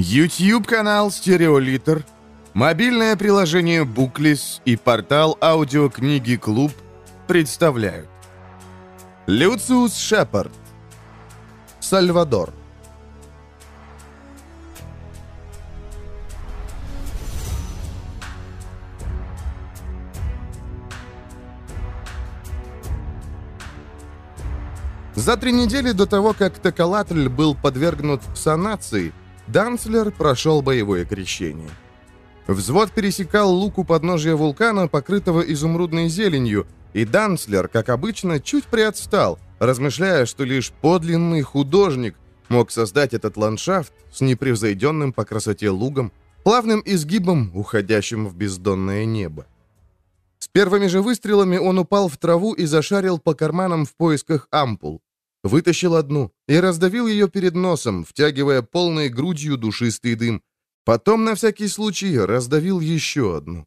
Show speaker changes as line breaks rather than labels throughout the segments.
YouTube-канал «Стереолитр», мобильное приложение «Буклис» и портал аудиокниги «Клуб» представляют. Люциус Шепард. Сальвадор. За три недели до того, как Токолатль был подвергнут санации, Данцлер прошел боевое крещение. Взвод пересекал луку подножия вулкана, покрытого изумрудной зеленью, и Данцлер, как обычно, чуть приотстал, размышляя, что лишь подлинный художник мог создать этот ландшафт с непревзойденным по красоте лугом, плавным изгибом, уходящим в бездонное небо. С первыми же выстрелами он упал в траву и зашарил по карманам в поисках ампул. Вытащил одну и раздавил ее перед носом, втягивая полной грудью душистый дым. Потом, на всякий случай, раздавил еще одну.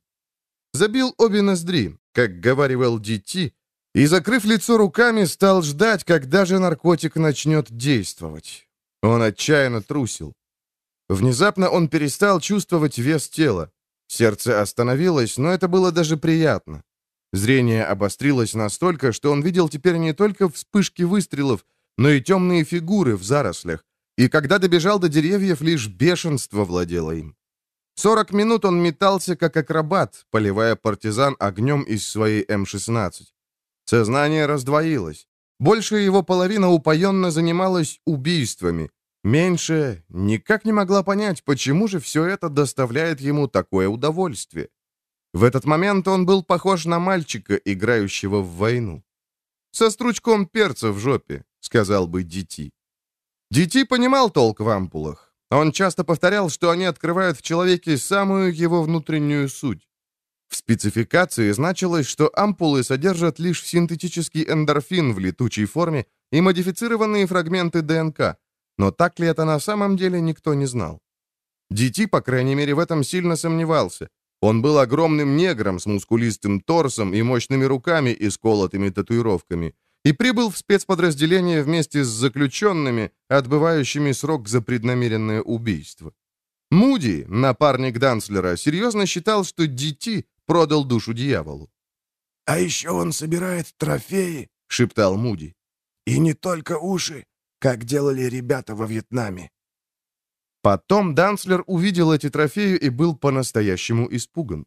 Забил обе ноздри, как говаривал Дити, и, закрыв лицо руками, стал ждать, когда же наркотик начнет действовать. Он отчаянно трусил. Внезапно он перестал чувствовать вес тела. Сердце остановилось, но это было даже приятно. Зрение обострилось настолько, что он видел теперь не только вспышки выстрелов, но и темные фигуры в зарослях, и когда добежал до деревьев, лишь бешенство владело им. Сорок минут он метался, как акробат, поливая партизан огнем из своей М-16. Сознание раздвоилось. Большая его половина упоенно занималась убийствами. Меньшая никак не могла понять, почему же все это доставляет ему такое удовольствие. В этот момент он был похож на мальчика, играющего в войну. «Со стручком перца в жопе», — сказал бы Дити. Дити понимал толк в ампулах. Он часто повторял, что они открывают в человеке самую его внутреннюю суть. В спецификации значилось, что ампулы содержат лишь синтетический эндорфин в летучей форме и модифицированные фрагменты ДНК, но так ли это на самом деле, никто не знал. Дити, по крайней мере, в этом сильно сомневался. Он был огромным негром с мускулистым торсом и мощными руками и сколотыми татуировками, и прибыл в спецподразделение вместе с заключенными, отбывающими срок за преднамеренное убийство. Муди, напарник Данслера, серьезно считал, что Дити продал душу дьяволу.
«А еще он собирает трофеи», — шептал Муди. «И не только уши, как делали ребята во Вьетнаме».
Потом Данслер увидел эти трофеи и был по-настоящему испуган.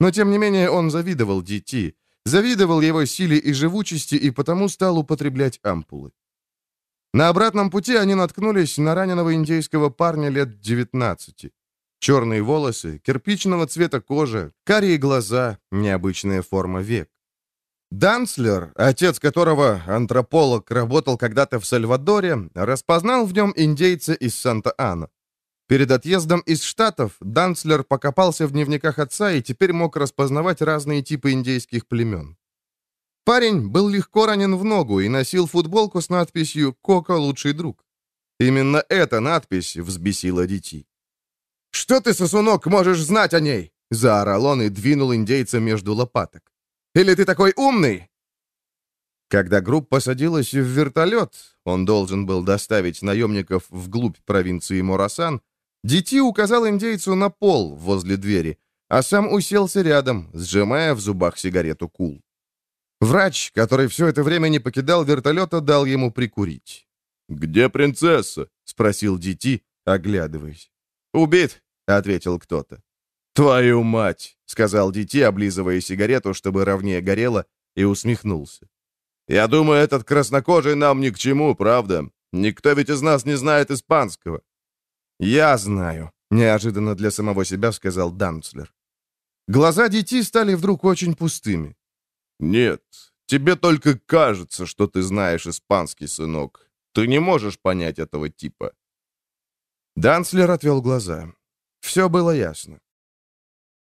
Но тем не менее он завидовал Дити, завидовал его силе и живучести и потому стал употреблять ампулы. На обратном пути они наткнулись на раненого индейского парня лет 19. Черные волосы, кирпичного цвета кожа, карие глаза, необычная форма век. Данслер, отец которого, антрополог, работал когда-то в Сальвадоре, распознал в нем индейца из Санта-Ана. Перед отъездом из Штатов Данцлер покопался в дневниках отца и теперь мог распознавать разные типы индейских племен. Парень был легко ранен в ногу и носил футболку с надписью «Коко – лучший друг». Именно эта надпись взбесила детей. «Что ты, сосунок, можешь знать о ней?» – заорал он и двинул индейца между лопаток. «Или ты такой умный?» Когда группа садилась в вертолет, он должен был доставить наемников вглубь провинции Морасан, Дити указал индейцу на пол возле двери, а сам уселся рядом, сжимая в зубах сигарету кул. Врач, который все это время не покидал вертолета, дал ему прикурить.
«Где принцесса?»
— спросил Дити, оглядываясь. «Убит», — ответил кто-то.
«Твою мать!»
— сказал Дити, облизывая сигарету, чтобы ровнее горело, и усмехнулся.
«Я думаю, этот краснокожий нам ни к чему, правда? Никто ведь из нас не знает испанского.
«Я знаю», — неожиданно для самого себя сказал Данцлер. Глаза детей стали вдруг очень пустыми.
«Нет, тебе только кажется, что ты знаешь испанский, сынок. Ты не можешь понять этого типа».
Данцлер отвел глаза. Все было ясно.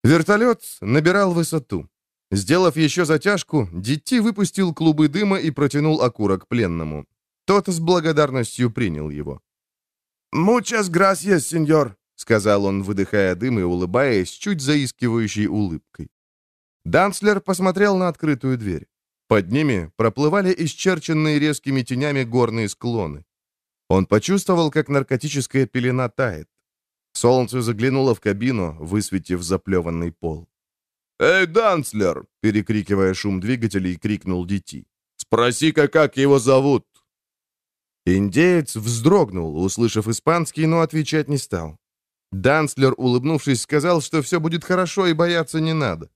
Вертолет набирал высоту. Сделав еще затяжку, Дитти выпустил клубы дыма и протянул окурок пленному. Тот с благодарностью принял его.
«Muchas gracias, сеньор», —
сказал он, выдыхая дым и улыбаясь чуть заискивающей улыбкой. Данслер посмотрел на открытую дверь. Под ними проплывали исчерченные резкими тенями горные склоны. Он почувствовал, как наркотическая пелена тает. Солнце заглянуло в кабину, высветив заплеванный пол.
«Эй, Данцлер!» — перекрикивая шум двигателей, крикнул Дити. «Спроси-ка, как его зовут?»
Индеец вздрогнул, услышав испанский, но отвечать не стал. Данцлер, улыбнувшись, сказал, что все будет хорошо и бояться не надо.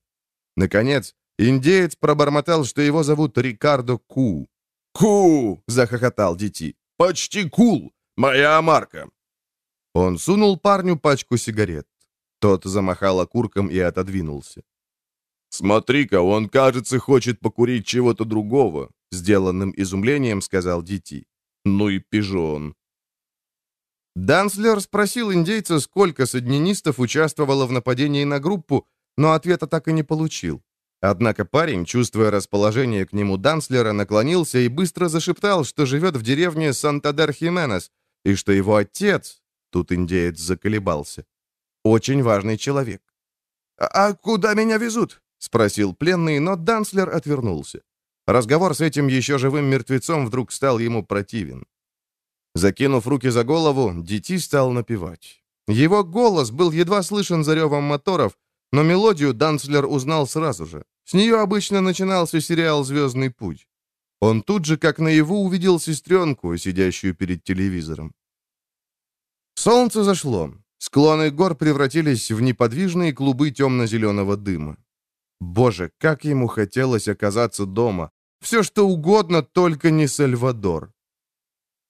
Наконец, индеец пробормотал, что его зовут Рикардо Ку.
«Ку!» — захохотал Дити. «Почти кул! Моя марка!»
Он сунул парню пачку сигарет. Тот замахал окурком и отодвинулся.
«Смотри-ка, он, кажется, хочет покурить чего-то другого», — сделанным изумлением сказал Дити. «Ну и пижон».
Данслер спросил индейца, сколько саднинистов участвовало в нападении на группу, но ответа так и не получил. Однако парень, чувствуя расположение к нему Данслера, наклонился и быстро зашептал, что живет в деревне Сантадер-Хименес, и что его отец, тут индеец заколебался, очень важный человек.
«А, «А куда меня везут?»
— спросил пленный, но Данслер отвернулся. Разговор с этим еще живым мертвецом вдруг стал ему противен. Закинув руки за голову, Дити стал напевать. Его голос был едва слышен за ревом моторов, но мелодию Данслер узнал сразу же. С нее обычно начинался сериал «Звездный путь». Он тут же, как наяву, увидел сестренку, сидящую перед телевизором. Солнце зашло. Склоны гор превратились в неподвижные клубы темно-зеленого дыма. Боже, как ему хотелось оказаться дома. Все что угодно, только не Сальвадор.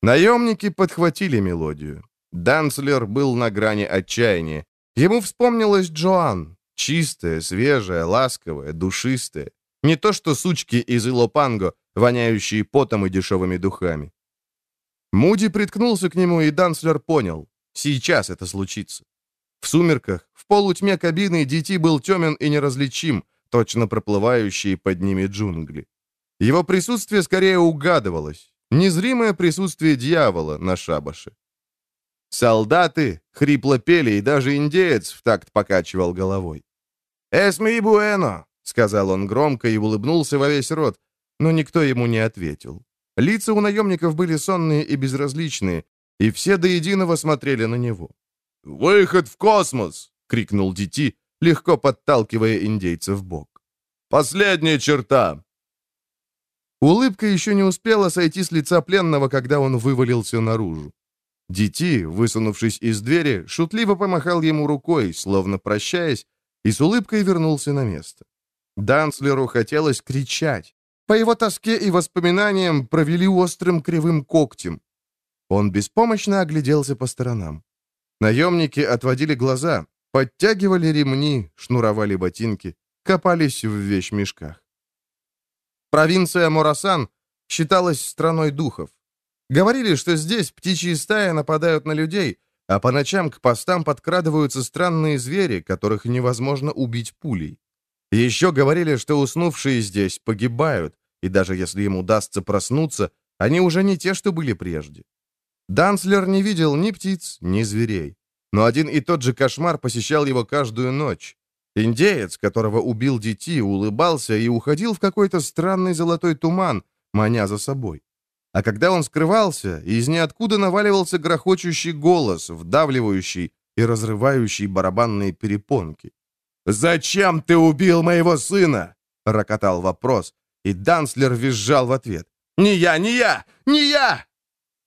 Наемники подхватили мелодию. Данслер был на грани отчаяния. Ему вспомнилась Джоан. Чистая, свежая, ласковая, душистая. Не то что сучки из Илопанго, воняющие потом и дешевыми духами. Муди приткнулся к нему, и Данслер понял. Сейчас это случится. В сумерках, в полутьме кабины, Дити был темен и неразличим, точно проплывающие под ними джунгли. Его присутствие скорее угадывалось, незримое присутствие дьявола на шабаше. Солдаты хрипло пели, и даже индеец в такт покачивал головой. «Эсми буэно!» — сказал он громко и улыбнулся во весь рот, но никто ему не ответил. Лица у наемников были сонные и безразличные, и все до единого смотрели на него.
«Выход в космос!» — крикнул Дити,
легко подталкивая индейца в бок.
«Последняя черта!»
Улыбка еще не успела сойти с лица пленного, когда он вывалился наружу. Дити, высунувшись из двери, шутливо помахал ему рукой, словно прощаясь, и с улыбкой вернулся на место. Данслеру хотелось кричать. По его тоске и воспоминаниям провели острым кривым когтем. Он беспомощно огляделся по сторонам. Наемники отводили глаза, Подтягивали ремни, шнуровали ботинки, копались в вещмешках. Провинция Морасан считалась страной духов. Говорили, что здесь птичьи стаи нападают на людей, а по ночам к постам подкрадываются странные звери, которых невозможно убить пулей. Еще говорили, что уснувшие здесь погибают, и даже если им удастся проснуться, они уже не те, что были прежде. Данслер не видел ни птиц, ни зверей. Но один и тот же кошмар посещал его каждую ночь. Индеец, которого убил Дити, улыбался и уходил в какой-то странный золотой туман, маня за собой. А когда он скрывался, из ниоткуда наваливался грохочущий голос, вдавливающий и разрывающий барабанные перепонки. «Зачем ты убил моего сына?» — рокотал вопрос, и Данслер визжал в ответ. «Не я, не я, не я!»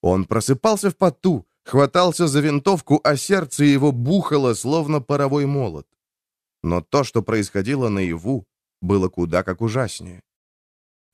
Он просыпался в поту, хватался за винтовку, а сердце его бухало, словно паровой молот. Но то, что происходило наяву, было куда как ужаснее.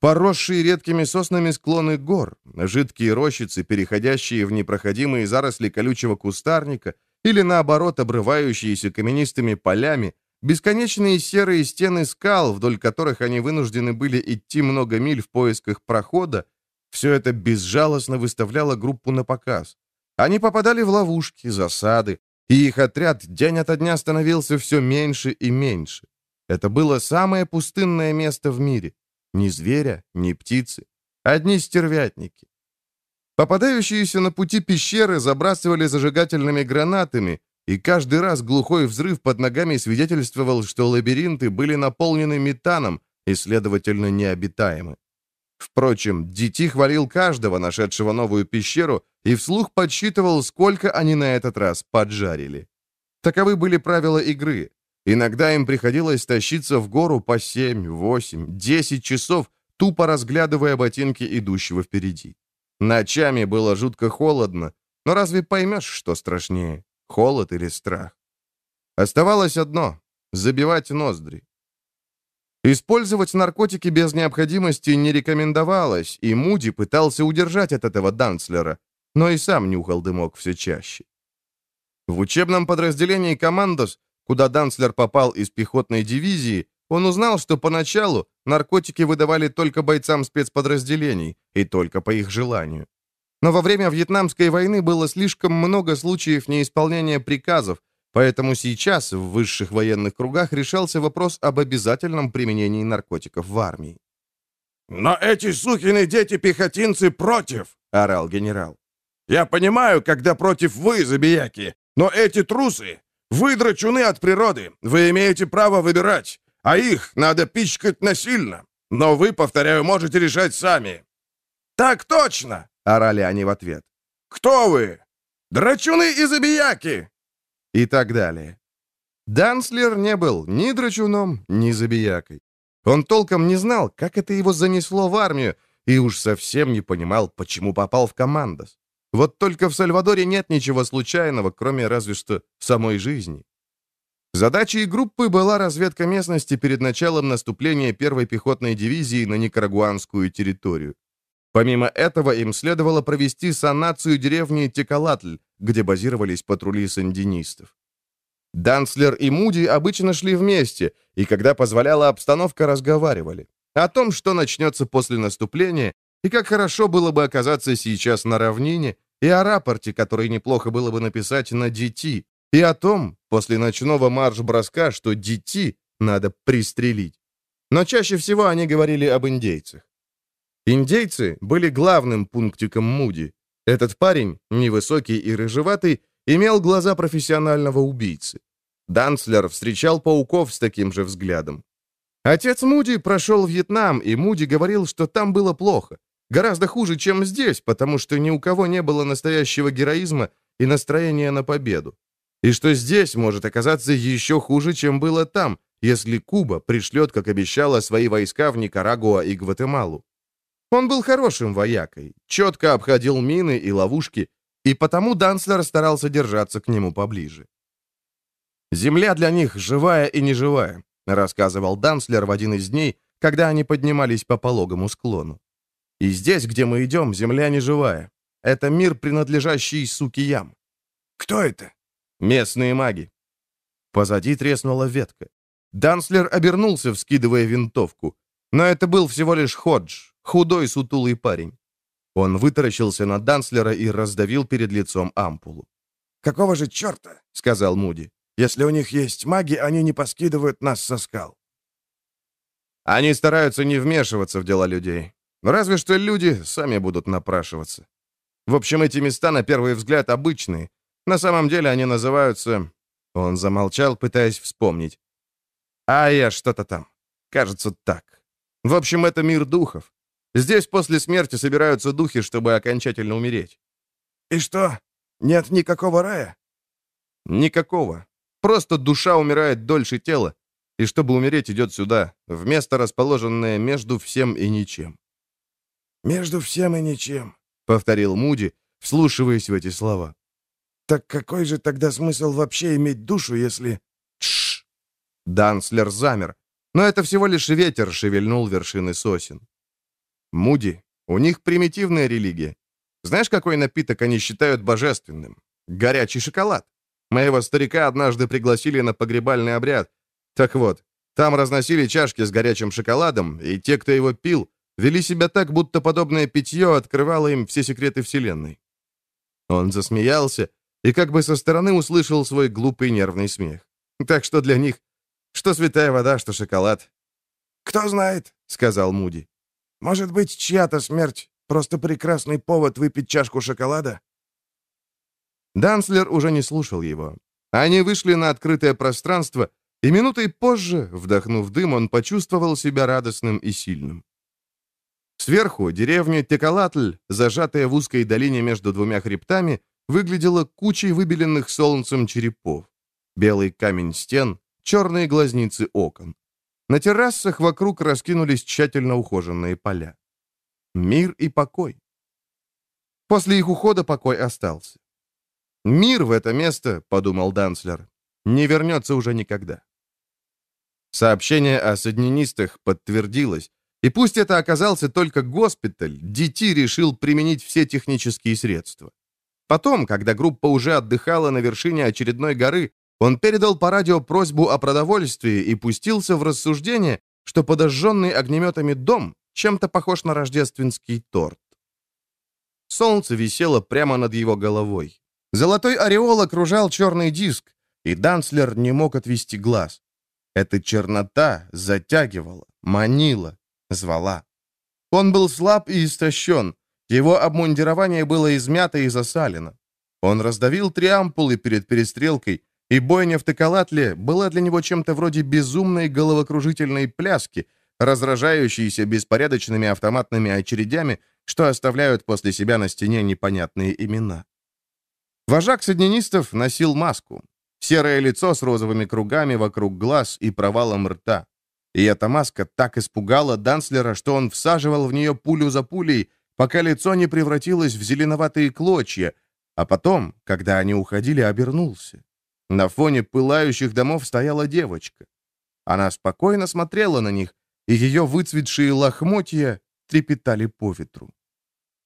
Поросшие редкими соснами склоны гор, жидкие рощицы, переходящие в непроходимые заросли колючего кустарника, или наоборот обрывающиеся каменистыми полями, бесконечные серые стены скал, вдоль которых они вынуждены были идти много миль в поисках прохода, все это безжалостно выставляло группу на показ. Они попадали в ловушки, засады, и их отряд день ото дня становился все меньше и меньше. Это было самое пустынное место в мире. Ни зверя, ни птицы. Одни стервятники. Попадающиеся на пути пещеры забрасывали зажигательными гранатами, и каждый раз глухой взрыв под ногами свидетельствовал, что лабиринты были наполнены метаном и, следовательно, необитаемы. Впрочем, Дити хвалил каждого, нашедшего новую пещеру, и вслух подсчитывал, сколько они на этот раз поджарили. Таковы были правила игры. Иногда им приходилось тащиться в гору по 7, 8, 10 часов, тупо разглядывая ботинки идущего впереди. Ночами было жутко холодно, но разве поймешь, что страшнее, холод или страх? Оставалось одно — забивать ноздри. Использовать наркотики без необходимости не рекомендовалось, и Муди пытался удержать от этого Данцлера, но и сам нюхал дымок все чаще. В учебном подразделении «Командос», куда Данцлер попал из пехотной дивизии, он узнал, что поначалу наркотики выдавали только бойцам спецподразделений, и только по их желанию. Но во время Вьетнамской войны было слишком много случаев неисполнения приказов, Поэтому сейчас в высших военных кругах решался вопрос об обязательном применении наркотиков в армии.
«Но эти сукины дети-пехотинцы против!» — орал генерал. «Я понимаю, когда против вы, забияки, но эти трусы, вы драчуны от природы, вы имеете право выбирать, а их надо пичкать насильно. Но вы, повторяю, можете решать сами». «Так точно!» — орали они в ответ. «Кто вы? Драчуны и забияки!
И так далее. Данслер не был ни драчуном, ни забиякой. Он толком не знал, как это его занесло в армию, и уж совсем не понимал, почему попал в командос. Вот только в Сальвадоре нет ничего случайного, кроме разве что самой жизни. Задачей группы была разведка местности перед началом наступления первой пехотной дивизии на никарагуанскую территорию. Помимо этого, им следовало провести санацию деревни Текалатль, где базировались патрули сандинистов. Данслер и Муди обычно шли вместе, и когда позволяла обстановка, разговаривали. О том, что начнется после наступления, и как хорошо было бы оказаться сейчас на равнине, и о рапорте, который неплохо было бы написать на DT, и о том, после ночного марш-броска, что DT надо пристрелить. Но чаще всего они говорили об индейцах. Индейцы были главным пунктиком Муди. Этот парень, невысокий и рыжеватый, имел глаза профессионального убийцы. Данслер встречал пауков с таким же взглядом. Отец Муди прошел Вьетнам, и Муди говорил, что там было плохо. Гораздо хуже, чем здесь, потому что ни у кого не было настоящего героизма и настроения на победу. И что здесь может оказаться еще хуже, чем было там, если Куба пришлет, как обещала, свои войска в Никарагуа и Гватемалу. Он был хорошим воякой, четко обходил мины и ловушки, и потому Данслер старался держаться к нему поближе. «Земля для них живая и неживая», — рассказывал Данслер в один из дней, когда они поднимались по пологому склону. «И здесь, где мы идем, земля неживая. Это мир, принадлежащий Сукиям».
«Кто это?»
«Местные маги». Позади треснула ветка. Данслер обернулся, вскидывая винтовку. Но это был всего лишь Ходж, Худой, сутулый парень. Он вытаращился на Данслера и раздавил перед лицом ампулу.
«Какого же черта?» — сказал Муди. «Если у них есть маги, они не поскидывают нас со скал».
Они стараются не вмешиваться в дела людей. Разве что люди сами будут напрашиваться. В общем, эти места, на первый взгляд, обычные. На самом деле они называются... Он замолчал, пытаясь вспомнить. А я что-то там. Кажется, так. В общем, это мир духов. Здесь после смерти собираются духи, чтобы окончательно умереть».
«И что? Нет никакого рая?»
«Никакого. Просто душа умирает дольше тела, и чтобы умереть, идет сюда, в место, расположенное между всем и ничем».
«Между всем и ничем», —
повторил Муди, вслушиваясь в эти слова.
«Так какой же тогда смысл вообще иметь душу, если...»
«Тш!» Данслер замер, но это всего лишь ветер шевельнул вершины сосен. Муди. У них примитивная религия. Знаешь, какой напиток они считают божественным? Горячий шоколад. Моего старика однажды пригласили на погребальный обряд. Так вот, там разносили чашки с горячим шоколадом, и те, кто его пил, вели себя так, будто подобное питье открывало им все секреты Вселенной. Он засмеялся и как бы со стороны услышал свой глупый нервный смех. Так что для них, что святая вода, что шоколад.
«Кто знает», — сказал Муди. Может быть, чья-то смерть — просто прекрасный повод выпить чашку шоколада?»
Данслер уже не слушал его. Они вышли на открытое пространство, и минутой позже, вдохнув дым, он почувствовал себя радостным и сильным. Сверху деревня Текалатль, зажатая в узкой долине между двумя хребтами, выглядела кучей выбеленных солнцем черепов. Белый камень стен, черные глазницы окон. На террасах вокруг раскинулись тщательно ухоженные поля. Мир и покой. После их ухода покой остался. «Мир в это место», — подумал Данслер, — «не вернется уже никогда». Сообщение о саднинистах подтвердилось, и пусть это оказался только госпиталь, Дити решил применить все технические средства. Потом, когда группа уже отдыхала на вершине очередной горы, он передал по радио просьбу о продовольствии и пустился в рассуждение, что подожженный огнеметами дом чем-то похож на рождественский торт. Солнце висело прямо над его головой. Золотой ореол окружал черный диск, и Данслер не мог отвести глаз. Эта чернота затягивала, манила, звала. Он был слаб и истощен. Его обмундирование было измято и засалено. Он раздавил три ампулы перед перестрелкой, и бойня в Текалатле была для него чем-то вроде безумной головокружительной пляски, разражающейся беспорядочными автоматными очередями, что оставляют после себя на стене непонятные имена. Вожак саднинистов носил маску. Серое лицо с розовыми кругами вокруг глаз и провалом рта. И эта маска так испугала Данслера, что он всаживал в нее пулю за пулей, пока лицо не превратилось в зеленоватые клочья, а потом, когда они уходили, обернулся. На фоне пылающих домов стояла девочка. Она спокойно смотрела на них, и ее выцветшие лохмотья трепетали по ветру.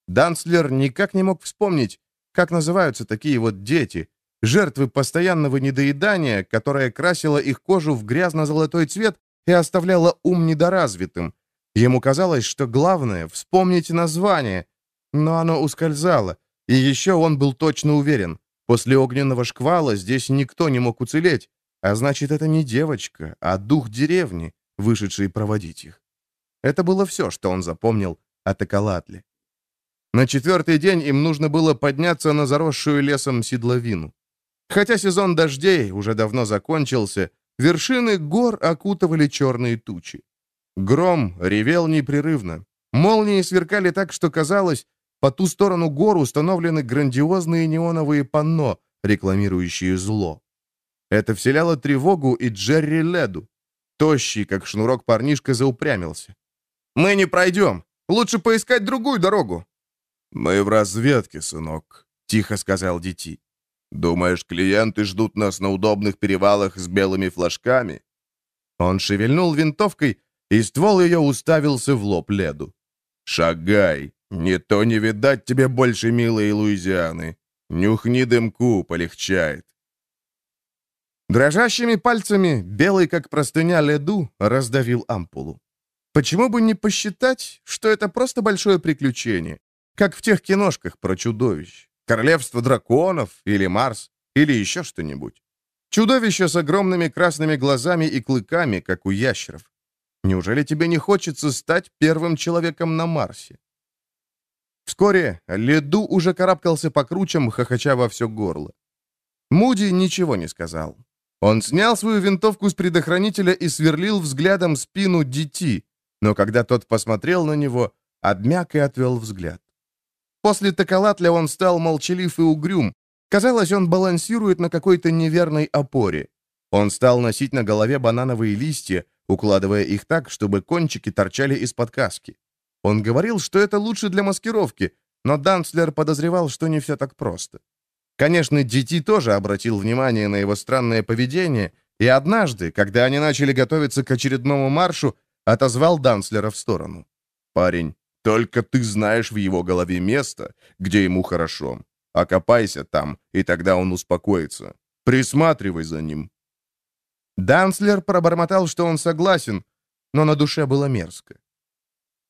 Данслер никак не мог вспомнить, как называются такие вот дети, жертвы постоянного недоедания, которое красило их кожу в грязно-золотой цвет и оставляло ум недоразвитым. Ему казалось, что главное — вспомнить название, но оно ускользало, и еще он был точно уверен. После огненного шквала здесь никто не мог уцелеть, а значит, это не девочка, а дух деревни, вышедший проводить их. Это было все, что он запомнил о Токолатле. На четвертый день им нужно было подняться на заросшую лесом седловину. Хотя сезон дождей уже давно закончился, вершины гор окутывали черные тучи. Гром ревел непрерывно. Молнии сверкали так, что казалось, по ту сторону гор установлены грандиозные неоновые панно, рекламирующие зло. Это вселяло тревогу и Джерри Леду. Тощий, как шнурок парнишка, заупрямился. «Мы не пройдем. Лучше поискать другую дорогу».
«Мы в разведке, сынок», — тихо сказал Дити. «Думаешь, клиенты ждут нас на удобных перевалах с белыми флажками?»
Он шевельнул винтовкой, и ствол ее уставился в лоб Леду.
«Шагай! Не то не видать тебе больше милой Луизианы. Нюхни дымку, полегчает».
Дрожащими пальцами, белый как простыня Леду, раздавил ампулу. Почему бы не посчитать, что это просто большое приключение, как в тех киношках про чудовищ, королевство драконов или Марс, или еще что-нибудь. Чудовище с огромными красными глазами и клыками, как у ящеров. Неужели тебе не хочется стать первым человеком на Марсе? Вскоре Леду уже карабкался по кручам, хохоча во все горло. Муди ничего не сказал. Он снял свою винтовку с предохранителя и сверлил взглядом спину Дити, но когда тот посмотрел на него, обмяк и отвел взгляд. После Токолатля он стал молчалив и угрюм. Казалось, он балансирует на какой-то неверной опоре. Он стал носить на голове банановые листья, укладывая их так, чтобы кончики торчали из-под каски. Он говорил, что это лучше для маскировки, но Данцлер подозревал, что не все так просто. Конечно, Дити тоже обратил внимание на его странное поведение, и однажды, когда они начали готовиться к очередному маршу, отозвал Данцлера в сторону. «Парень, только ты знаешь в его голове место, где ему хорошо. Окопайся там, и тогда он успокоится. Присматривай за ним». Данцлер пробормотал, что он согласен, но на душе было мерзко.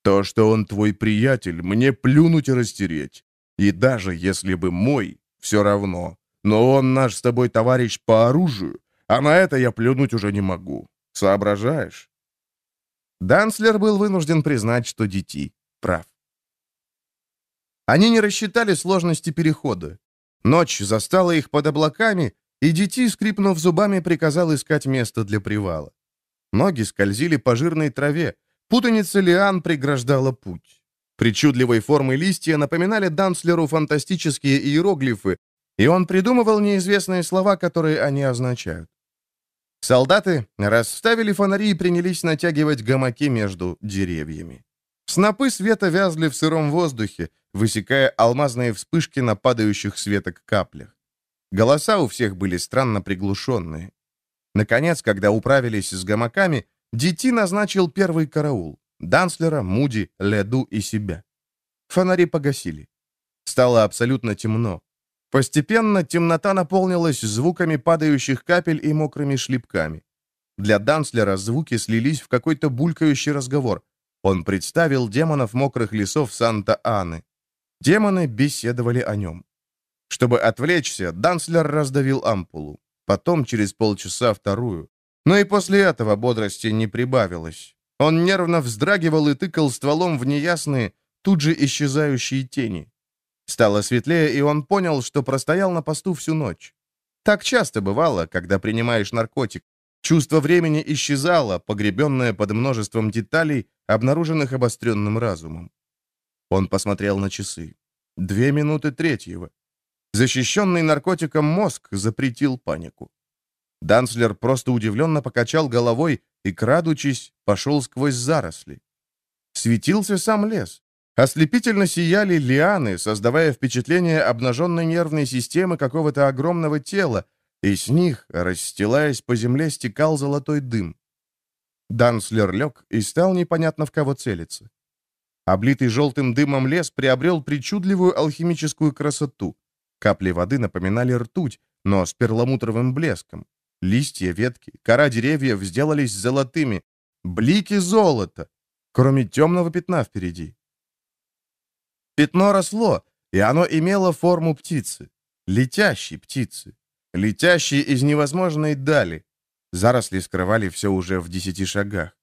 «То, что он твой приятель, мне плюнуть и растереть. И даже если бы мой, все равно. Но он наш с тобой товарищ по оружию, а на это я плюнуть уже не могу. Соображаешь?» Данслер был вынужден признать, что Дити прав. Они не рассчитали сложности перехода. Ночь застала их под облаками, и Дити, скрипнув зубами, приказал искать место для привала. Ноги скользили по жирной траве, путаница лиан преграждала путь. Причудливой формы листья напоминали Данслеру фантастические иероглифы, И он придумывал неизвестные слова, которые они означают. Солдаты расставили фонари и принялись натягивать гамаки между деревьями. Снопы света вязли в сыром воздухе, высекая алмазные вспышки на падающих светок каплях. Голоса у всех были странно приглушенные. Наконец, когда управились с гамаками, Дити назначил первый караул. Данслера, Муди, Леду и себя. Фонари погасили. Стало абсолютно темно. Постепенно темнота наполнилась звуками падающих капель и мокрыми шлепками. Для Данслера звуки слились в какой-то булькающий разговор. Он представил демонов мокрых лесов Санта-Аны. Демоны беседовали о нем. Чтобы отвлечься, Данслер раздавил ампулу. Потом, через полчаса, вторую. Но и после этого бодрости не прибавилось. Он нервно вздрагивал и тыкал стволом в неясные, тут же исчезающие тени. Стало светлее, и он понял, что простоял на посту всю ночь. Так часто бывало, когда принимаешь наркотик. Чувство времени исчезало, погребенное под множеством деталей, обнаруженных обостренным разумом. Он посмотрел на часы. Две минуты третьего. Защищенный наркотиком мозг запретил панику. Данслер просто удивленно покачал головой и, крадучись, пошел сквозь заросли. Светился сам лес. Ослепительно сияли лианы, создавая впечатление обнаженной нервной системы какого-то огромного тела, и с них, расстилаясь по земле, стекал золотой дым. Данслер лег и стал непонятно в кого целиться. Облитый желтым дымом лес приобрел причудливую алхимическую красоту. Капли воды напоминали ртуть, но с перламутровым блеском. Листья, ветки, кора деревьев сделались золотыми. Блики золота, кроме темного пятна впереди. Пятно росло, и оно имело форму птицы. Летящей птицы. Летящей из невозможной дали. Заросли скрывали все уже в десяти шагах.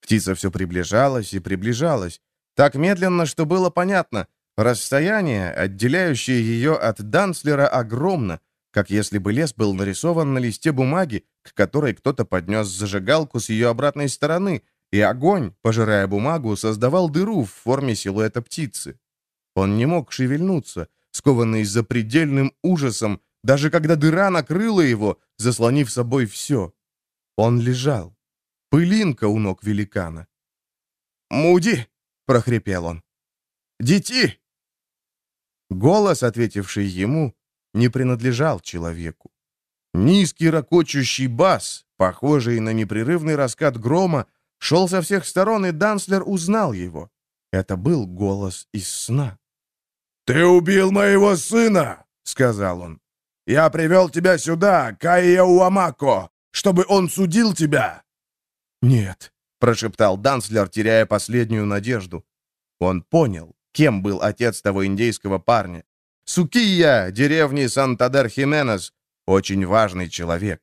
Птица все приближалась и приближалась. Так медленно, что было понятно. Расстояние, отделяющее ее от Данслера, огромно, как если бы лес был нарисован на листе бумаги, к которой кто-то поднес зажигалку с ее обратной стороны, и огонь, пожирая бумагу, создавал дыру в форме силуэта птицы. Он не мог шевельнуться, скованный запредельным ужасом, даже когда дыра накрыла его, заслонив собой все. Он лежал. Пылинка у ног великана. «Муди!» — прохрипел он. «Дети!» Голос, ответивший ему, не принадлежал человеку. Низкий ракочущий бас, похожий на непрерывный раскат грома, шел со всех сторон, и Данслер узнал его. Это был голос из сна.
«Ты убил моего сына!» — сказал он. «Я привел тебя сюда, Каия Уамако, чтобы он судил тебя!»
«Нет», — прошептал Данслер, теряя последнюю надежду. Он понял, кем был отец того индейского парня. Сукия, деревни Сантадер-Хименес, очень важный человек.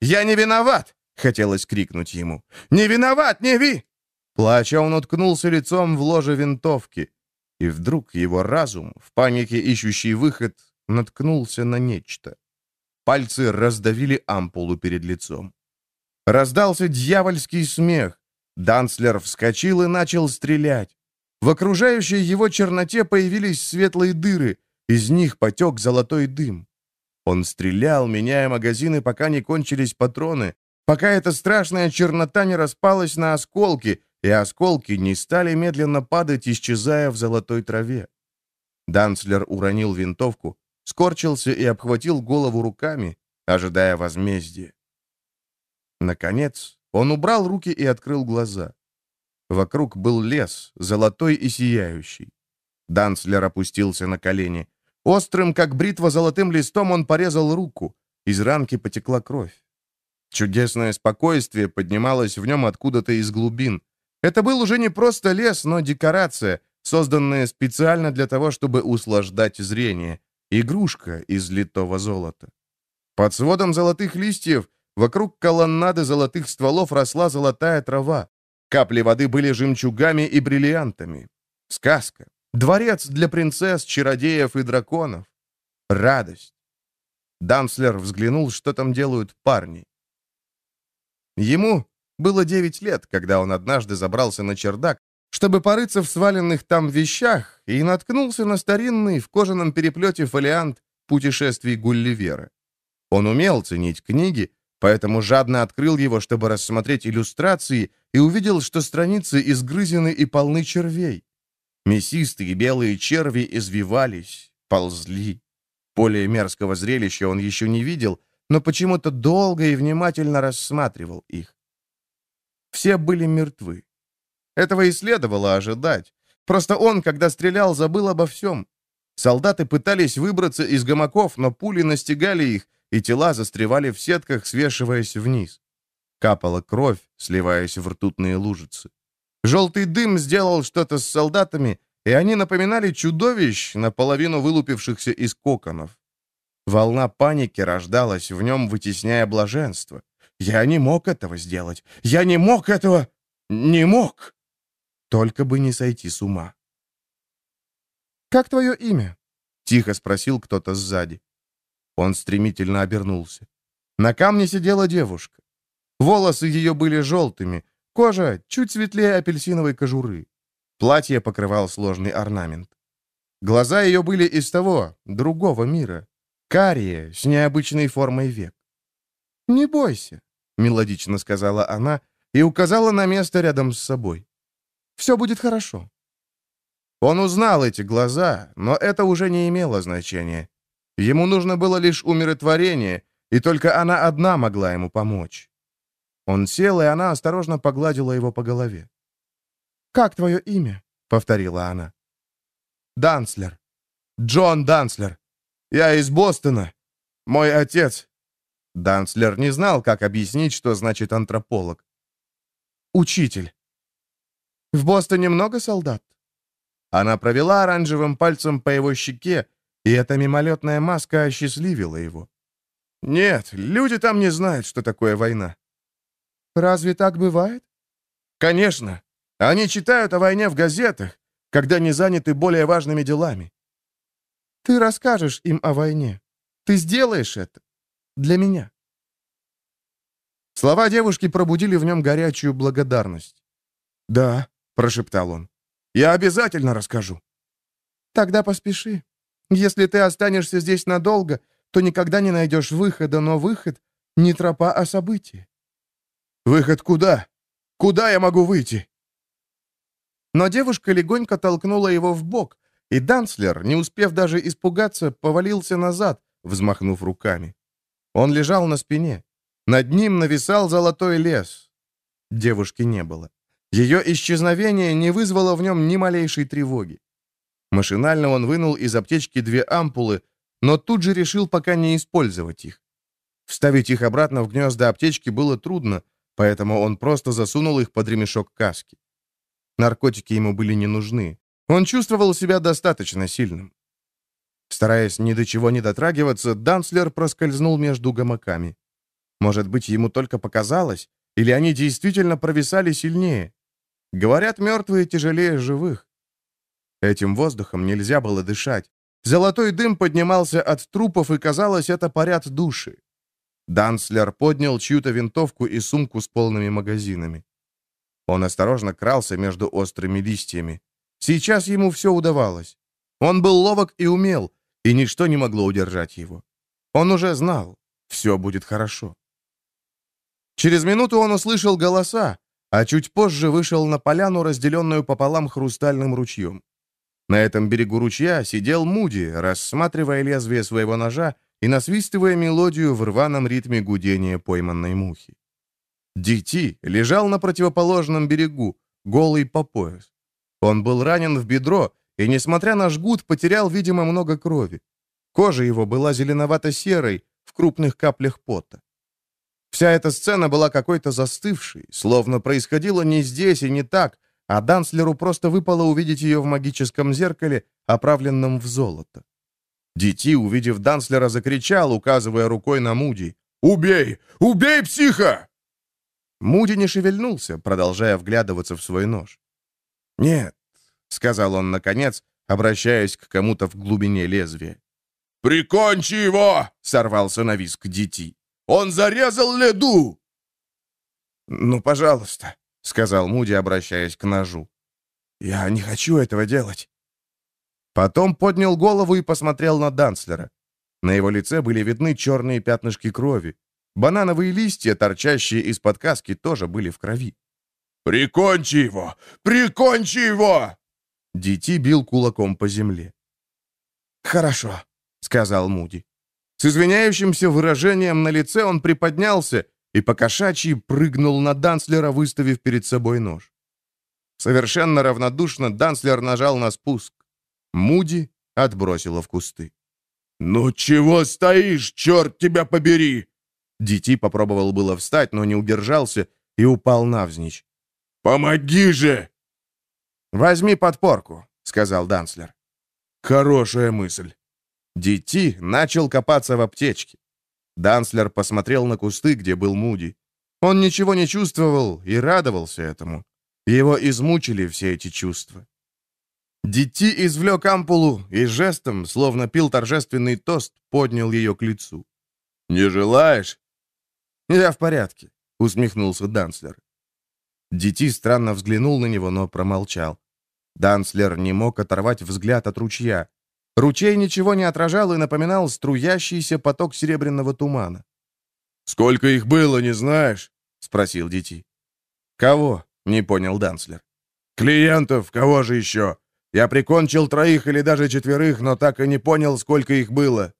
«Я не виноват!» — хотелось крикнуть ему. «Не виноват, не ви!» Плача, он уткнулся лицом в ложе винтовки. И вдруг его разум, в панике ищущий выход, наткнулся на нечто. Пальцы раздавили ампулу перед лицом. Раздался дьявольский смех. Данслер вскочил и начал стрелять. В окружающей его черноте появились светлые дыры, из них потек золотой дым. Он стрелял, меняя магазины, пока не кончились патроны, пока эта страшная чернота не распалась на осколки, и осколки не стали медленно падать, исчезая в золотой траве. Данцлер уронил винтовку, скорчился и обхватил голову руками, ожидая возмездия. Наконец, он убрал руки и открыл глаза. Вокруг был лес, золотой и сияющий. Данцлер опустился на колени. Острым, как бритва, золотым листом он порезал руку. Из ранки потекла кровь. Чудесное спокойствие поднималось в нем откуда-то из глубин. Это был уже не просто лес, но декорация, созданная специально для того, чтобы услаждать зрение. Игрушка из литого золота. Под сводом золотых листьев, вокруг колоннады золотых стволов росла золотая трава. Капли воды были жемчугами и бриллиантами. Сказка. Дворец для принцесс, чародеев и драконов. Радость. Данслер взглянул, что там делают парни. Ему было девять лет, когда он однажды забрался на чердак, чтобы порыться в сваленных там вещах, и наткнулся на старинный в кожаном переплете фолиант путешествий Гулливера. Он умел ценить книги, поэтому жадно открыл его, чтобы рассмотреть иллюстрации, и увидел, что страницы изгрызены и полны червей. Мясистые белые черви извивались, ползли. Более мерзкого зрелища он еще не видел, но почему-то долго и внимательно рассматривал их. Все были мертвы. Этого и следовало ожидать. Просто он, когда стрелял, забыл обо всем. Солдаты пытались выбраться из гамаков, но пули настигали их, и тела застревали в сетках, свешиваясь вниз. Капала кровь, сливаясь в ртутные лужицы. Желтый дым сделал что-то с солдатами, и они напоминали чудовищ, наполовину вылупившихся из коконов. Волна паники рождалась в нем, вытесняя блаженство. «Я не мог этого сделать! Я не мог этого! Не мог!» Только бы не сойти с ума. «Как твое имя?» — тихо спросил кто-то сзади. Он стремительно обернулся. На камне сидела девушка. Волосы ее были желтыми, кожа чуть светлее апельсиновой кожуры. Платье покрывал сложный орнамент. Глаза ее были из того, другого мира. Карие, с необычной формой век. «Не бойся», — мелодично сказала она и указала на место рядом с собой. Все будет хорошо». Он узнал эти глаза, но это уже не имело значения. Ему нужно было лишь умиротворение, и только она одна могла ему помочь. Он сел, и она осторожно погладила его по голове. «Как твое имя?» — повторила она. «Данслер. Джон Данслер. Я из Бостона. Мой отец...» Данслер не знал, как объяснить, что значит антрополог. «Учитель. В Бостоне много солдат?» Она провела оранжевым пальцем по его щеке, и эта мимолетная маска осчастливила его. «Нет, люди там не знают, что такое война». «Разве так бывает?» «Конечно. Они читают о войне в газетах, когда не заняты более важными делами». «Ты расскажешь им о войне. Ты сделаешь это. Для меня». Слова девушки пробудили в нем горячую благодарность. «Да, — прошептал он. «Я обязательно расскажу». «Тогда поспеши. Если ты останешься здесь надолго, то никогда не найдешь выхода, но выход — не тропа, а событие». «Выход куда? Куда я могу выйти?» Но девушка легонько толкнула его в бок, и Данслер, не успев даже испугаться, повалился назад, взмахнув руками. Он лежал на спине. Над ним нависал золотой лес. Девушки не было. Ее исчезновение не вызвало в нем ни малейшей тревоги. Машинально он вынул из аптечки две ампулы, но тут же решил пока не использовать их. Вставить их обратно в гнезда аптечки было трудно, поэтому он просто засунул их под ремешок каски. Наркотики ему были не нужны. Он чувствовал себя достаточно сильным. Стараясь ни до чего не дотрагиваться, Данслер проскользнул между гамаками. Может быть, ему только показалось, или они действительно провисали сильнее. Говорят, мертвые тяжелее живых. Этим воздухом нельзя было дышать. Золотой дым поднимался от трупов, и, казалось, это парят души. Данслер поднял чью-то винтовку и сумку с полными магазинами. Он осторожно крался между острыми листьями. Сейчас ему все удавалось. Он был ловок и умел, и ничто не могло удержать его. Он уже знал, все будет хорошо. Через минуту он услышал голоса, а чуть позже вышел на поляну, разделенную пополам хрустальным ручьем. На этом берегу ручья сидел Муди, рассматривая лезвие своего ножа и насвистывая мелодию в рваном ритме гудения пойманной мухи. Дити лежал на противоположном берегу, голый по пояс. Он был ранен в бедро и, несмотря на жгут, потерял, видимо, много крови. Кожа его была зеленовато-серой, в крупных каплях пота. Вся эта сцена была какой-то застывшей, словно происходила не здесь и не так, а Данслеру просто выпало увидеть ее в магическом зеркале, оправленном в золото. Дити, увидев Данслера, закричал, указывая рукой на Муди. «Убей! Убей психа!» Муди не шевельнулся, продолжая вглядываться в свой нож. «Нет», — сказал он наконец, обращаясь к кому-то в глубине лезвия. «Прикончи его!» — сорвался на виск Дити. Он зарезал Леду!» «Ну, пожалуйста», — сказал Муди, обращаясь к ножу. «Я не хочу этого делать». Потом поднял голову и посмотрел на Данслера. На его лице были видны черные пятнышки крови. Банановые листья, торчащие из-под каски, тоже были в крови.
«Прикончи его! Прикончи его!»
Дити бил кулаком по земле. «Хорошо», — сказал Муди. С извиняющимся выражением на лице он приподнялся и покошачьи прыгнул на Данслера, выставив перед собой нож. Совершенно равнодушно Данслер нажал на спуск. Муди отбросило в кусты.
«Ну чего стоишь, черт тебя побери!»
Дити попробовал было встать, но не удержался и упал навзничь.
«Помоги же!»
«Возьми подпорку», — сказал Данслер.
«Хорошая мысль».
Дити начал копаться в аптечке. Данслер посмотрел на кусты, где был Муди. Он ничего не чувствовал и радовался этому. Его измучили все эти чувства. Дити извлек ампулу и жестом, словно пил торжественный тост, поднял ее к лицу.
«Не желаешь?»
«Я в порядке», — усмехнулся Данслер. Дити странно взглянул на него, но промолчал. Данслер не мог оторвать взгляд от ручья. Ручей ничего не отражал и напоминал струящийся поток серебряного тумана.
«Сколько их было, не знаешь?» — спросил Дити.
«Кого?» — не понял Данслер.
«Клиентов, кого же еще? Я прикончил троих или даже четверых, но так и не понял, сколько их было».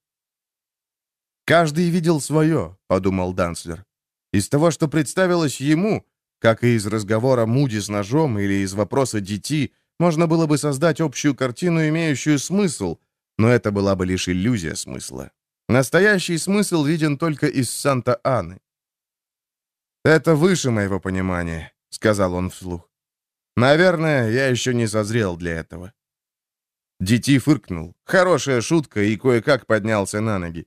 «Каждый видел свое», — подумал Данслер. Из того, что представилось ему, как и из разговора Муди с ножом или из вопроса Дити, можно было бы создать общую картину, имеющую смысл, но это была бы лишь иллюзия смысла. Настоящий смысл виден только из Санта-Аны. «Это выше моего понимания», — сказал он вслух. «Наверное, я еще не созрел для этого». Дити фыркнул. Хорошая шутка, и кое-как поднялся на ноги.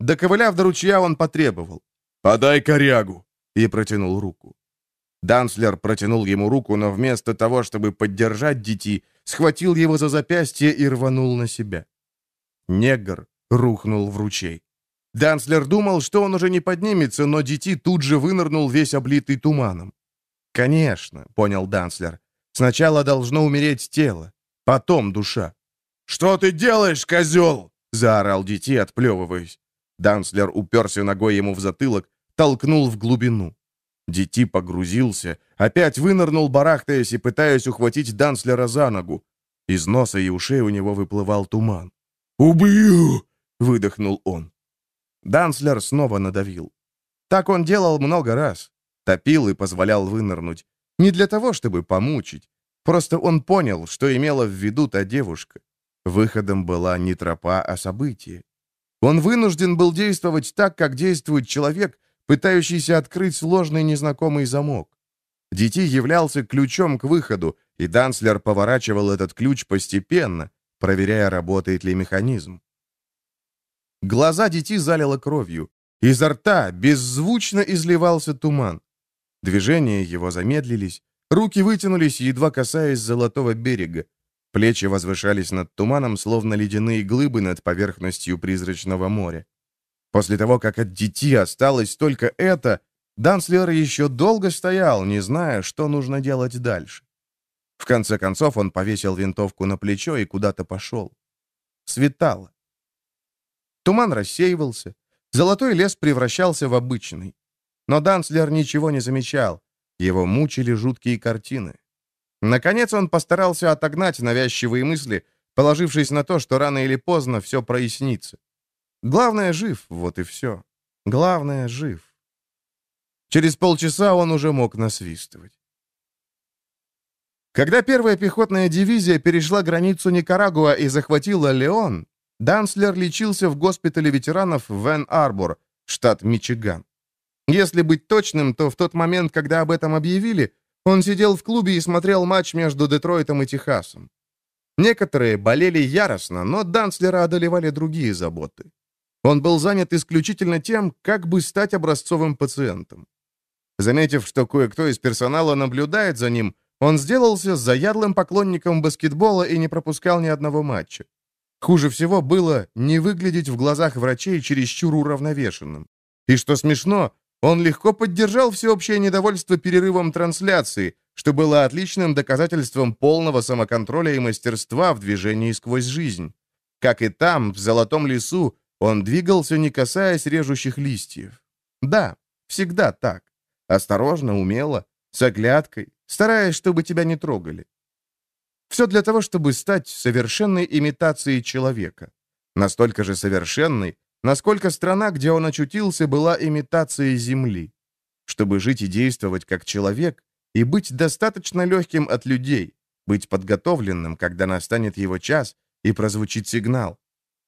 Доковыляв до ручья, он потребовал.
«Подай корягу!»
и протянул руку. Данслер протянул ему руку, но вместо того, чтобы поддержать Дити, схватил его за запястье и рванул на себя. Негр рухнул в ручей. Данслер думал, что он уже не поднимется, но Дити тут же вынырнул весь облитый туманом. «Конечно», — понял Данслер, — «сначала должно умереть тело, потом душа».
«Что ты делаешь, козел?»
— заорал Дити, отплевываясь. Данслер уперся ногой ему в затылок, толкнул в глубину. Дити погрузился, опять вынырнул, барахтаясь и пытаясь ухватить Данслера за ногу. Из носа и ушей у него выплывал туман.
«Убью!»
— выдохнул он. Данслер снова надавил. Так он делал много раз. Топил и позволял вынырнуть. Не для того, чтобы помучить. Просто он понял, что имела в виду та девушка. Выходом была не тропа, а событие. Он вынужден был действовать так, как действует человек, пытающийся открыть сложный незнакомый замок. Дити являлся ключом к выходу, и Данслер поворачивал этот ключ постепенно, проверяя, работает ли механизм. Глаза Дити залило кровью. Изо рта беззвучно изливался туман. Движения его замедлились, руки вытянулись, едва касаясь золотого берега. Плечи возвышались над туманом, словно ледяные глыбы над поверхностью призрачного моря. После того, как от Дити осталось только это, Данслер еще долго стоял, не зная, что нужно делать дальше. В конце концов он повесил винтовку на плечо и куда-то пошел. Светало. Туман рассеивался, золотой лес превращался в обычный. Но Данслер ничего не замечал, его мучили жуткие картины. Наконец он постарался отогнать навязчивые мысли, положившись на то, что рано или поздно все прояснится. Главное, жив, вот и все. Главное, жив. Через полчаса он уже мог насвистывать. Когда первая пехотная дивизия перешла границу Никарагуа и захватила Леон, Данслер лечился в госпитале ветеранов Вен-Арбор, штат Мичиган. Если быть точным, то в тот момент, когда об этом объявили, он сидел в клубе и смотрел матч между Детройтом и Техасом. Некоторые болели яростно, но Данслера одолевали другие заботы. Он был занят исключительно тем, как бы стать образцовым пациентом. Заметив, что кое-кто из персонала наблюдает за ним, он сделался заядлым поклонником баскетбола и не пропускал ни одного матча. Хуже всего было не выглядеть в глазах врачей чересчур уравновешенным. И что смешно, он легко поддержал всеобщее недовольство перерывом трансляции, что было отличным доказательством полного самоконтроля и мастерства в движении сквозь жизнь. Как и там, в Золотом лесу, Он двигался, не касаясь режущих листьев. Да, всегда так. Осторожно, умело, с оглядкой, стараясь, чтобы тебя не трогали. Все для того, чтобы стать совершенной имитацией человека. Настолько же совершенной, насколько страна, где он очутился, была имитацией Земли. Чтобы жить и действовать как человек, и быть достаточно легким от людей, быть подготовленным, когда настанет его час, и прозвучит сигнал.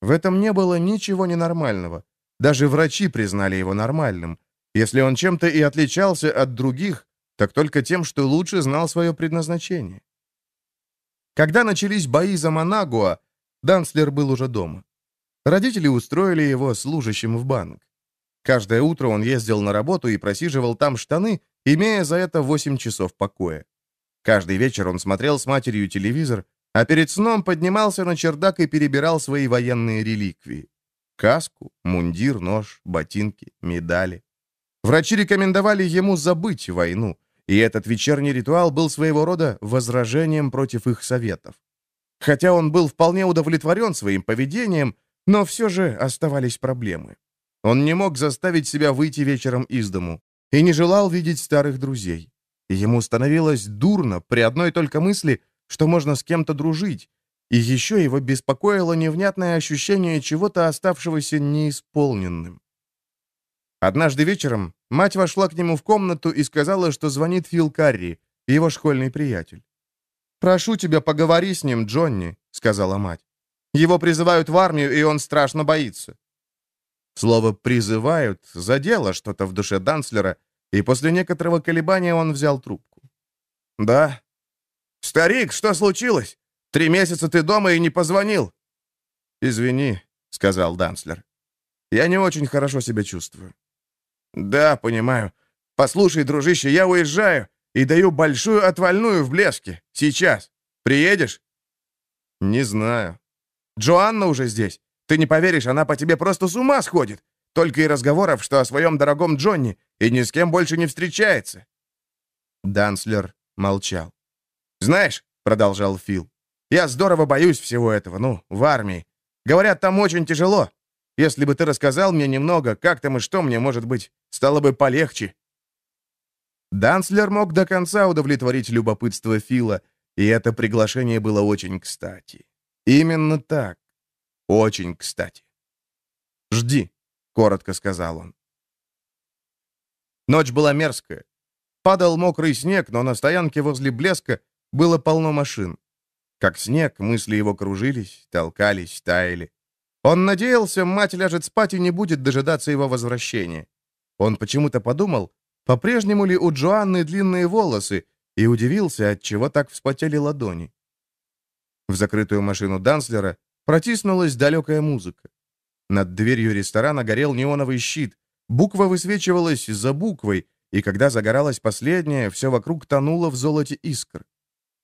В этом не было ничего ненормального. Даже врачи признали его нормальным. Если он чем-то и отличался от других, так только тем, что лучше знал свое предназначение. Когда начались бои за Манагуа, Данслер был уже дома. Родители устроили его служащим в банк. Каждое утро он ездил на работу и просиживал там штаны, имея за это 8 часов покоя. Каждый вечер он смотрел с матерью телевизор, а перед сном поднимался на чердак и перебирал свои военные реликвии. Каску, мундир, нож, ботинки, медали. Врачи рекомендовали ему забыть войну, и этот вечерний ритуал был своего рода возражением против их советов. Хотя он был вполне удовлетворен своим поведением, но все же оставались проблемы. Он не мог заставить себя выйти вечером из дому и не желал видеть старых друзей. ему становилось дурно при одной только мысли — что можно с кем-то дружить, и еще его беспокоило невнятное ощущение чего-то оставшегося неисполненным. Однажды вечером мать вошла к нему в комнату и сказала, что звонит Фил Карри, его школьный приятель. «Прошу тебя, поговори с ним, Джонни», — сказала мать. «Его призывают в армию, и он страшно боится». Слово «призывают» задело что-то в душе Данслера, и после некоторого колебания он взял трубку. «Да, «Старик, что случилось? Три месяца ты дома и не позвонил». «Извини», — сказал Данслер. «Я не очень хорошо себя чувствую». «Да, понимаю. Послушай, дружище, я уезжаю и даю большую отвальную в блеске. Сейчас. Приедешь?» «Не знаю». «Джоанна уже здесь. Ты не поверишь, она по тебе просто с ума сходит. Только и разговоров, что о своем дорогом Джонни, и ни с кем больше не встречается». Данслер молчал. «Знаешь», — продолжал Фил, — «я здорово боюсь всего этого, ну, в армии. Говорят, там очень тяжело. Если бы ты рассказал мне немного, как там и что мне, может быть, стало бы полегче». Данслер мог до конца удовлетворить любопытство Фила, и это приглашение было очень кстати. Именно так. Очень кстати. «Жди», — коротко сказал он. Ночь была мерзкая. Падал мокрый снег, но на стоянке возле блеска было полно машин. Как снег, мысли его кружились, толкались, таяли. Он надеялся, мать ляжет спать и не будет дожидаться его возвращения. Он почему-то подумал, по-прежнему ли у Джоанны длинные волосы, и удивился, от чего так вспотели ладони. В закрытую машину Данслера протиснулась далекая музыка. Над дверью ресторана горел неоновый щит. Буква высвечивалась за буквой, и когда загоралась последняя, все вокруг тонуло в золоте искр.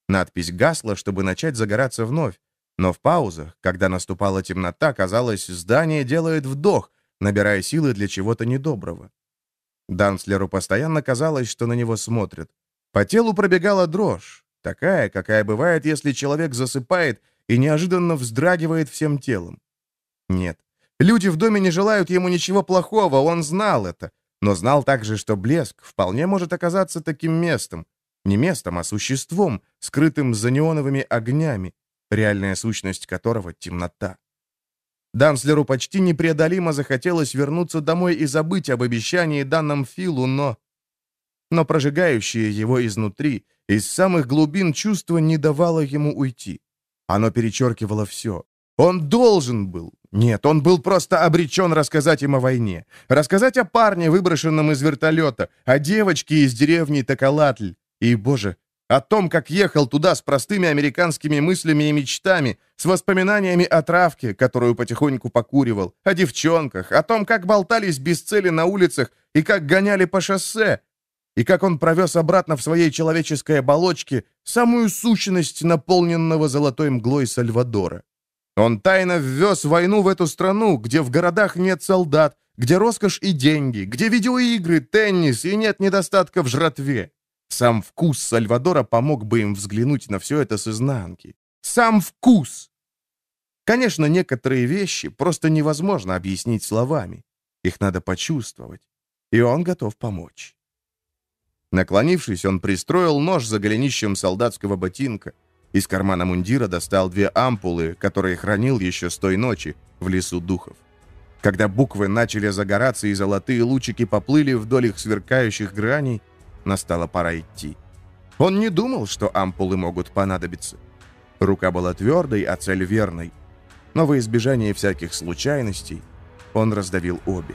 Надпись гасла, чтобы начать загораться вновь. Но в паузах, когда наступала темнота, казалось, здание делает вдох, набирая силы для чего-то недоброго. Данслеру постоянно казалось, что на него смотрят. По телу пробегала дрожь, такая, какая бывает, если человек засыпает и неожиданно вздрагивает всем телом. Нет, люди в доме не желают ему ничего плохого, он знал это, но знал также, что блеск вполне может оказаться таким местом, не местом, а существом, скрытым за неоновыми огнями, реальная сущность которого — темнота. Данслеру почти непреодолимо захотелось вернуться домой и забыть об обещании данном Филу, но... Но прожигающее его изнутри, из самых глубин чувства не давало ему уйти. Оно перечеркивало все. Он должен был. Нет, он был просто обречен рассказать им о войне. Рассказать о парне, выброшенном из вертолета, о девочке из деревни Токолатль, и, боже, о том, как ехал туда с простыми американскими мыслями и мечтами, с воспоминаниями о травке, которую потихоньку покуривал, о девчонках, о том, как болтались без цели на улицах и как гоняли по шоссе, и как он провез обратно в своей человеческой оболочке самую сущность наполненного золотой мглой Сальвадора. Он тайно ввез войну в эту страну, где в городах нет солдат, где роскошь и деньги, где видеоигры, теннис и нет недостатка в жратве. Сам вкус Сальвадора помог бы им взглянуть на все это с изнанки. Сам вкус! Конечно, некоторые вещи просто невозможно объяснить словами. Их надо почувствовать. И он готов помочь. Наклонившись, он пристроил нож за голенищем солдатского ботинка. Из кармана мундира достал две ампулы, которые хранил еще с той ночи в лесу духов. Когда буквы начали загораться и золотые лучики поплыли вдоль их сверкающих граней, настала пора идти. Он не думал, что ампулы могут понадобиться. Рука была твердой, а цель верной. Но во избежание всяких случайностей он раздавил обе.